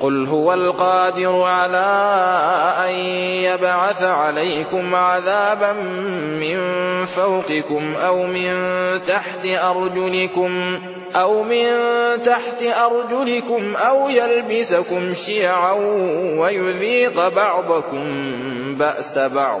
قل هو القادر على أن يبعث عليكم عذابا من فوقكم أو من تحت أرجلكم أو من تحت أرجلكم أو يلبسكم شيعا ويذيق بعضكم بأس بعض